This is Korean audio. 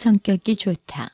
성격이 좋다.